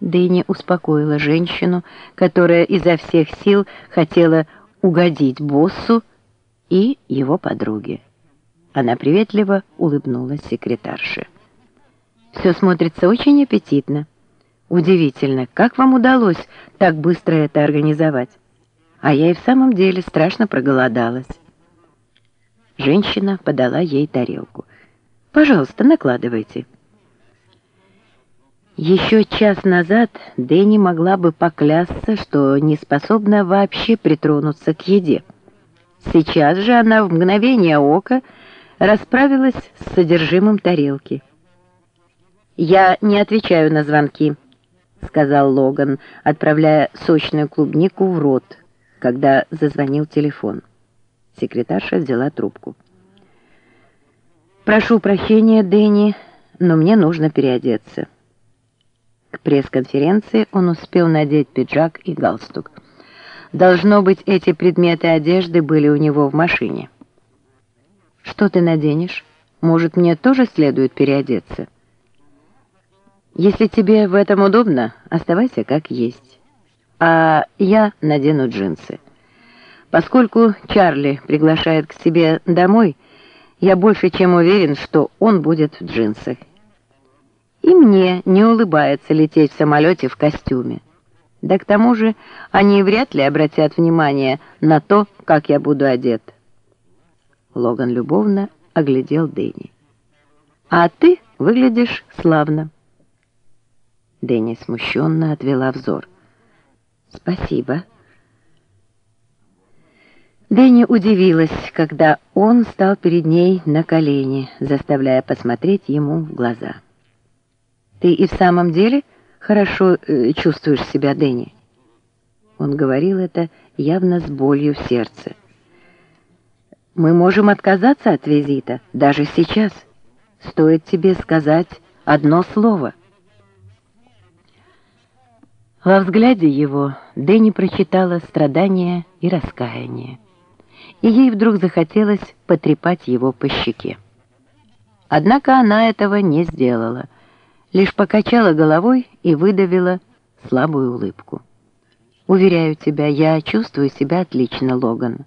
Дэнни успокоила женщину, которая изо всех сил хотела угодить боссу и его подруге. Она приветливо улыбнулась секретарше. «Все смотрится очень аппетитно. Удивительно, как вам удалось так быстро это организовать? А я и в самом деле страшно проголодалась». Женщина подала ей тарелку. «Пожалуйста, накладывайте». Еще час назад Дэнни могла бы поклясться, что не способна вообще притронуться к еде. Сейчас же она в мгновение ока расправилась с содержимым тарелки. «Я не отвечаю на звонки», — сказал Логан, отправляя сочную клубнику в рот, когда зазвонил телефон. Секретарша взяла трубку. «Прошу прощения, Дэнни, но мне нужно переодеться». К пресс-конференции он успел надеть пиджак и галстук. Должно быть, эти предметы одежды были у него в машине. «Что ты наденешь? Может, мне тоже следует переодеться?» «Если тебе в этом удобно, оставайся как есть. А я надену джинсы. Поскольку Чарли приглашает к себе домой, я больше чем уверен, что он будет в джинсах. И мне не улыбается лететь в самолете в костюме. Да к тому же они вряд ли обратят внимание на то, как я буду одет. Логан любовно оглядел Дэнни. «А ты выглядишь славно». Дэнни смущенно отвела взор. «Спасибо». Дэнни удивилась, когда он стал перед ней на колени, заставляя посмотреть ему в глаза. Ты и в самом деле хорошо э, чувствуешь себя, Дэнни?» Он говорил это явно с болью в сердце. «Мы можем отказаться от визита, даже сейчас. Стоит тебе сказать одно слово». Во взгляде его Дэнни прочитала страдания и раскаяние, и ей вдруг захотелось потрепать его по щеке. Однако она этого не сделала — лишь покачала головой и выдавила слабую улыбку. «Уверяю тебя, я чувствую себя отлично, Логан».